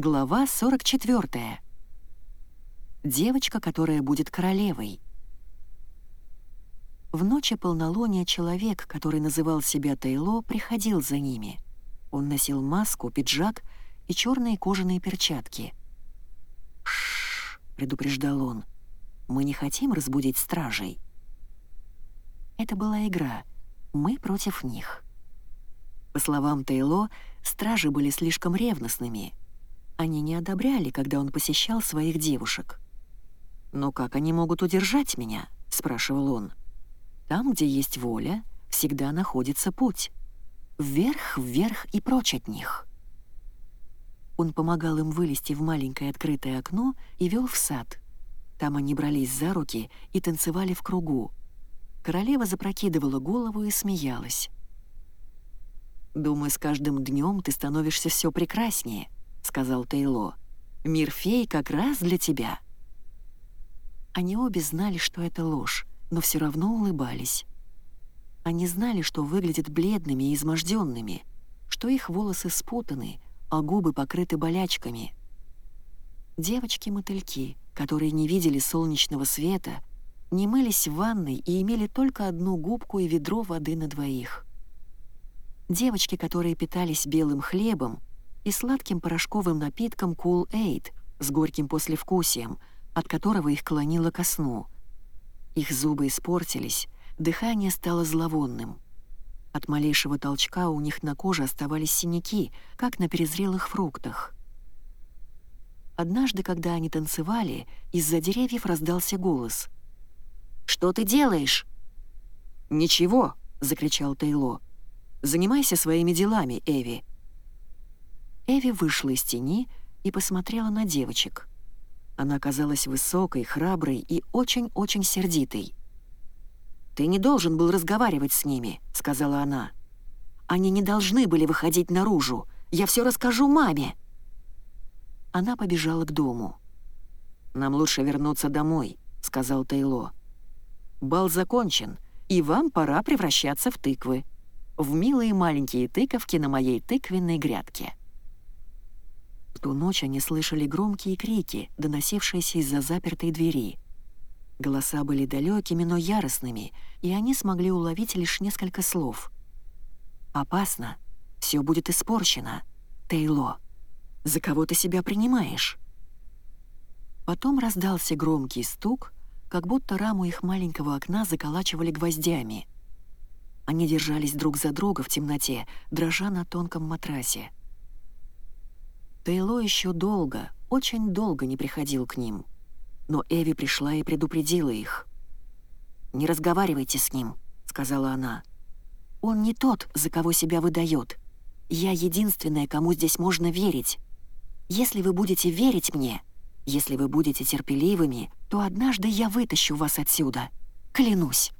Глава 44. Девочка, которая будет королевой. В ночи полнолуния человек, который называл себя Тейло, приходил за ними. Он носил маску, пиджак и черные кожаные перчатки. «Шш!» — предупреждал он. «Мы не хотим разбудить стражей». Это была игра. Мы против них. По словам Тейло, стражи были слишком ревностными — они не одобряли, когда он посещал своих девушек. «Но как они могут удержать меня?» — спрашивал он. «Там, где есть воля, всегда находится путь. Вверх, вверх и прочь от них». Он помогал им вылезти в маленькое открытое окно и вел в сад. Там они брались за руки и танцевали в кругу. Королева запрокидывала голову и смеялась. «Думаю, с каждым днем ты становишься все прекраснее», — сказал Тейло. «Мир фей как раз для тебя». Они обе знали, что это ложь, но все равно улыбались. Они знали, что выглядят бледными и изможденными, что их волосы спутаны, а губы покрыты болячками. Девочки-мотыльки, которые не видели солнечного света, не мылись в ванной и имели только одну губку и ведро воды на двоих. Девочки, которые питались белым хлебом, и сладким порошковым напитком Cool Aid с горьким послевкусием, от которого их клонило ко сну. Их зубы испортились, дыхание стало зловонным. От малейшего толчка у них на коже оставались синяки, как на перезрелых фруктах. Однажды, когда они танцевали, из-за деревьев раздался голос. «Что ты делаешь?» «Ничего», — закричал Тейло. «Занимайся своими делами, Эви. Эви вышла из тени и посмотрела на девочек. Она казалась высокой, храброй и очень-очень сердитой. «Ты не должен был разговаривать с ними», — сказала она. «Они не должны были выходить наружу. Я все расскажу маме». Она побежала к дому. «Нам лучше вернуться домой», — сказал Тейло. «Бал закончен, и вам пора превращаться в тыквы. В милые маленькие тыковки на моей тыквенной грядке». В ту ночь они слышали громкие крики, доносившиеся из-за запертой двери. Голоса были далекими, но яростными, и они смогли уловить лишь несколько слов. «Опасно. Все будет испорчено. Тейло. За кого ты себя принимаешь?» Потом раздался громкий стук, как будто раму их маленького окна заколачивали гвоздями. Они держались друг за друга в темноте, дрожа на тонком матрасе. Тейло еще долго, очень долго не приходил к ним. Но Эви пришла и предупредила их. «Не разговаривайте с ним», — сказала она. «Он не тот, за кого себя выдает. Я единственная, кому здесь можно верить. Если вы будете верить мне, если вы будете терпеливыми, то однажды я вытащу вас отсюда. Клянусь».